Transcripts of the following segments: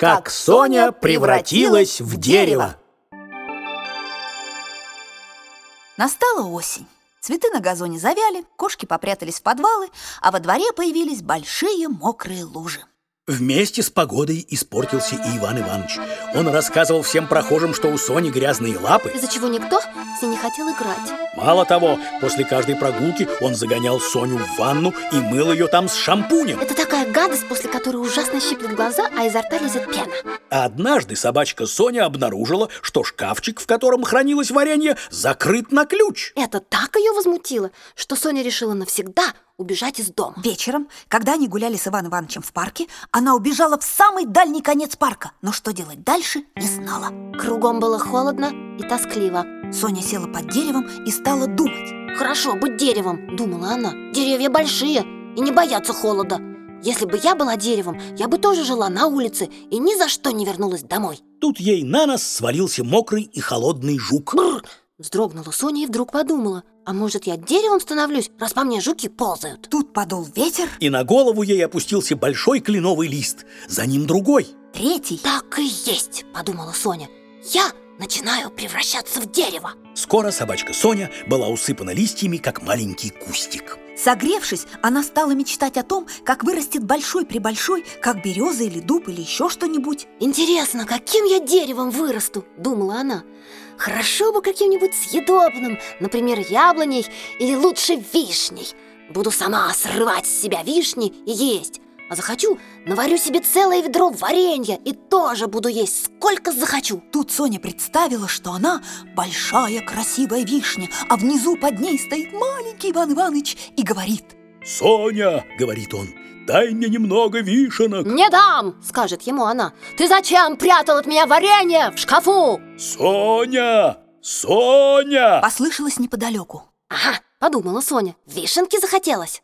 Как Соня превратилась в дерево. Настала осень. Цветы на газоне завяли, кошки попрятались в подвалы, а во дворе появились большие мокрые лужи. Вместе с погодой испортился и Иван Иванович. Он рассказывал всем прохожим, что у Сони грязные лапы. Из-за чего никто с ней не хотел играть. Мало того, после каждой прогулки он загонял Соню в ванну и мыл ее там с шампунем. Это такая гадость, после которой ужасно щиплет глаза, а изо рта лезет пена. А однажды собачка Соня обнаружила, что шкафчик, в котором хранилось варенье, закрыт на ключ. Это так ее возмутило, что Соня решила навсегда убежать из дома. Вечером, когда они гуляли с Иваном Ивановичем в парке, она убежала в самый дальний конец парка, но что делать дальше, не знала. Кругом было холодно и тоскливо. Соня села под деревом и стала думать. «Хорошо быть деревом», — думала она. «Деревья большие и не боятся холода. Если бы я была деревом, я бы тоже жила на улице и ни за что не вернулась домой». Тут ей на нос свалился мокрый и холодный жук. Бррр! Вздрогнула Соня и вдруг подумала, а может я деревом становлюсь, раз по мне жуки ползают? Тут подул ветер, И на голову ей опустился большой кленовый лист. За ним другой. третий. Так и есть, подумала Соня. Я начинаю превращаться в дерево. Скоро собачка Соня была усыпана листьями, как маленький кустик. Согревшись, она стала мечтать о том, как вырастет большой-пребольшой, как береза или дуб или еще что-нибудь. Интересно, каким я деревом вырасту, думала она. Хорошо бы каким-нибудь съедобным, например, яблоней или лучше вишней. Буду сама срывать с себя вишни и есть. А захочу, наварю себе целое ведро варенья и тоже буду есть сколько захочу. Тут Соня представила, что она большая красивая вишня, а внизу под ней стоит маленький Иван Иванович и говорит «Соня!» — говорит он. «Дай мне немного вишенок!» «Не дам!» — скажет ему она. «Ты зачем прятал от меня варенье в шкафу?» «Соня! Соня!» Послышалось неподалеку. Ага, подумала Соня, вишенки захотелось.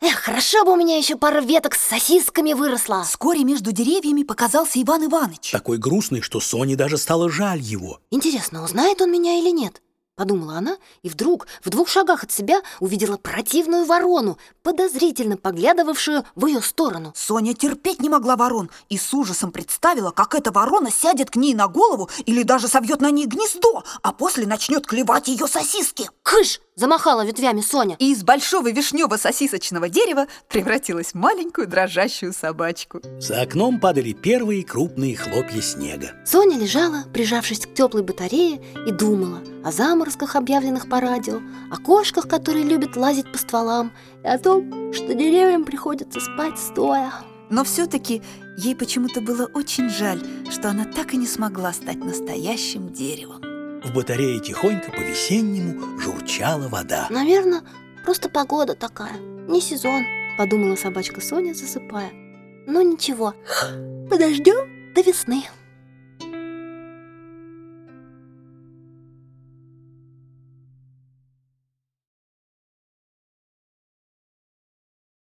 Эх, хорошо бы у меня еще пара веток с сосисками выросла. Вскоре между деревьями показался Иван Иванович. Такой грустный, что Соне даже стало жаль его. Интересно, узнает он меня или нет? Подумала она, и вдруг в двух шагах от себя увидела противную ворону, подозрительно поглядывавшую в ее сторону. Соня терпеть не могла ворон и с ужасом представила, как эта ворона сядет к ней на голову или даже совьет на ней гнездо, а после начнет клевать ее сосиски. Кыш! Замахала ветвями Соня. И из большого вишнево-сосисочного дерева превратилась в маленькую дрожащую собачку. За окном падали первые крупные хлопья снега. Соня лежала, прижавшись к теплой батарее, и думала о заморозках, объявленных по радио, о кошках, которые любят лазить по стволам, и о том, что деревьям приходится спать стоя. Но все-таки ей почему-то было очень жаль, что она так и не смогла стать настоящим деревом. В батарее тихонько по-весеннему журчала вода. Наверное, просто погода такая, не сезон, подумала собачка Соня, засыпая. Но ничего, подождем до весны.